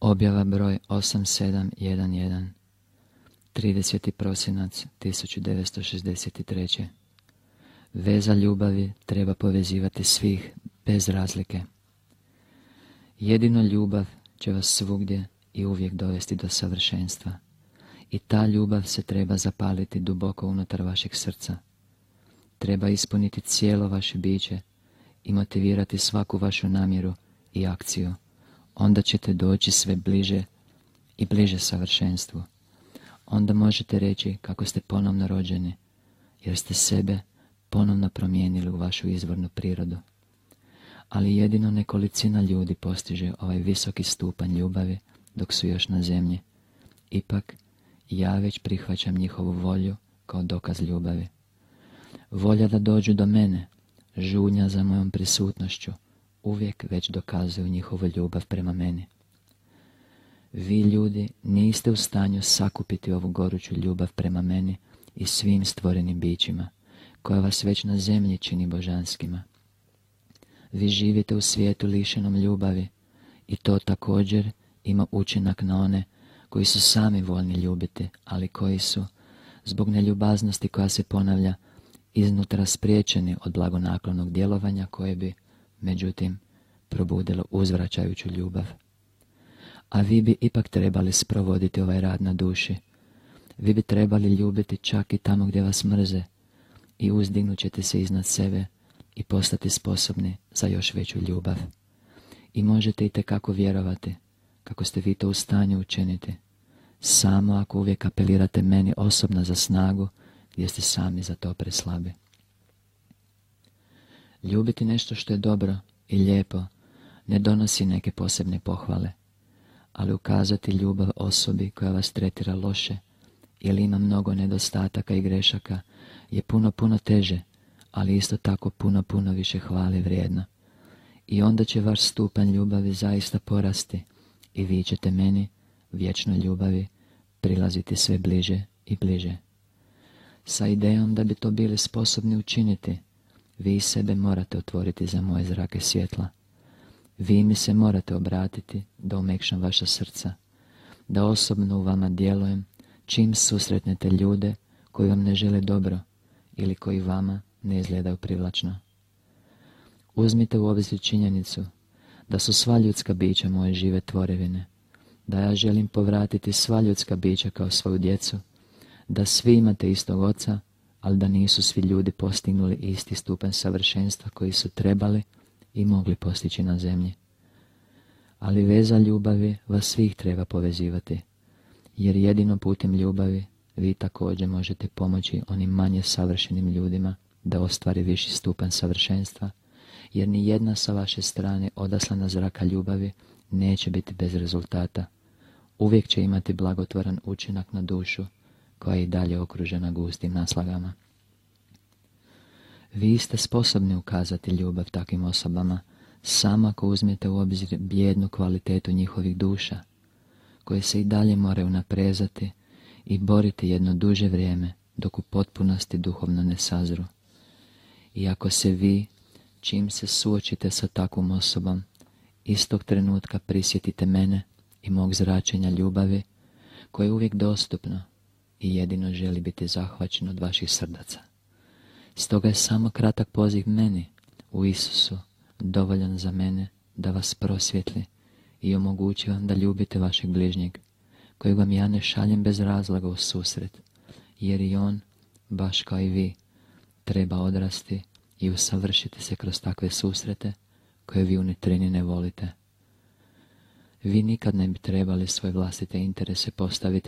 Objava broj 8711 30. prosinac 1963. Veza ljubavi treba povezivati svih bez razlike. Jedino ljubav će vas svugdje i uvijek dovesti do savršenstva. I ta ljubav se treba zapaliti duboko unutar vašeg srca. Treba ispuniti cijelo vaše biće i motivirati svaku vašu namjeru i akciju. Onda ćete doći sve bliže i bliže savršenstvu. Onda možete reći kako ste ponovno rođeni, jer ste sebe ponovno promijenili u vašu izvornu prirodu. Ali jedino nekolicina ljudi postiže ovaj visoki stupanj ljubavi dok su još na zemlji. Ipak, ja već prihvaćam njihovu volju kao dokaz ljubavi. Volja da dođu do mene, žunja za mojom prisutnošću, uvijek već dokazuju njihovu ljubav prema meni. Vi ljudi niste u stanju sakupiti ovu goruću ljubav prema meni i svim stvorenim bićima, koja vas već na zemlji čini božanskima. Vi živite u svijetu lišenom ljubavi i to također ima učinak na one koji su sami voljni ljubiti, ali koji su, zbog neljubaznosti koja se ponavlja, iznutra spriječeni od blagonaklonog djelovanja koje bi, međutim, probudilo uzvraćajuću ljubav. A vi bi ipak trebali sprovoditi ovaj rad na duši. Vi bi trebali ljubiti čak i tamo gdje vas mrze i uzdignut ćete se iznad sebe i postati sposobni za još veću ljubav. I možete i tekako vjerovati kako ste vi to u stanju učiniti. Samo ako uvijek apelirate meni osobno za snagu, gdje ste sami za to preslabi. Ljubiti nešto što je dobro i lijepo ne donosi neke posebne pohvale, ali ukazati ljubav osobi koja vas tretira loše ili ima mnogo nedostataka i grešaka je puno, puno teže, ali isto tako puno, puno više hvale vrijedno. I onda će vaš stupanj ljubavi zaista porasti i vi ćete meni, vječnoj ljubavi, prilaziti sve bliže i bliže. Sa idejom da bi to bili sposobni učiniti, vi sebe morate otvoriti za moje zrake svjetla. Vi mi se morate obratiti da omekšam vaša srca, da osobno u vama djelujem čim susretnete ljude koji vam ne žele dobro ili koji vama ne izgledaju privlačno. Uzmite u obzir činjenicu da su sva ljudska bića moje žive tvorevine, da ja želim povratiti sva ljudska bića kao svoju djecu, da svi imate istog oca, ali da nisu svi ljudi postignuli isti stupanj savršenstva koji su trebali i mogli postići na zemlji. Ali veza ljubavi vas svih treba povezivati, jer jedino putem ljubavi vi također možete pomoći onim manje savršenim ljudima da ostvari viši stupanj savršenstva, jer ni jedna sa vaše strane odaslana zraka ljubavi neće biti bez rezultata. Uvijek će imati blagotvoran učinak na dušu, koja je i dalje okružena gustim naslagama. Vi ste sposobni ukazati ljubav takvim osobama, samo ako uzmete u obzir bijednu kvalitetu njihovih duša, koje se i dalje moraju naprezati i boriti jedno duže vrijeme, dok u potpunosti duhovno ne sazru. I ako se vi, čim se suočite sa takvom osobom, istog trenutka prisjetite mene i mog zračenja ljubavi, koje je uvijek dostupno i jedino želi biti zahvaćen od vaših srdaca. Stoga je samo kratak poziv meni, u Isusu, dovoljan za mene da vas prosvjetli i omogući vam da ljubite vašeg bližnjeg, kojeg vam ja ne šaljem bez razloga u susret, jer i on, baš kao i vi, treba odrasti i usavršiti se kroz takve susrete koje vi u nitrini ne volite. Vi nikad ne bi trebali svoje vlastite interese postaviti